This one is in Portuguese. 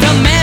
também.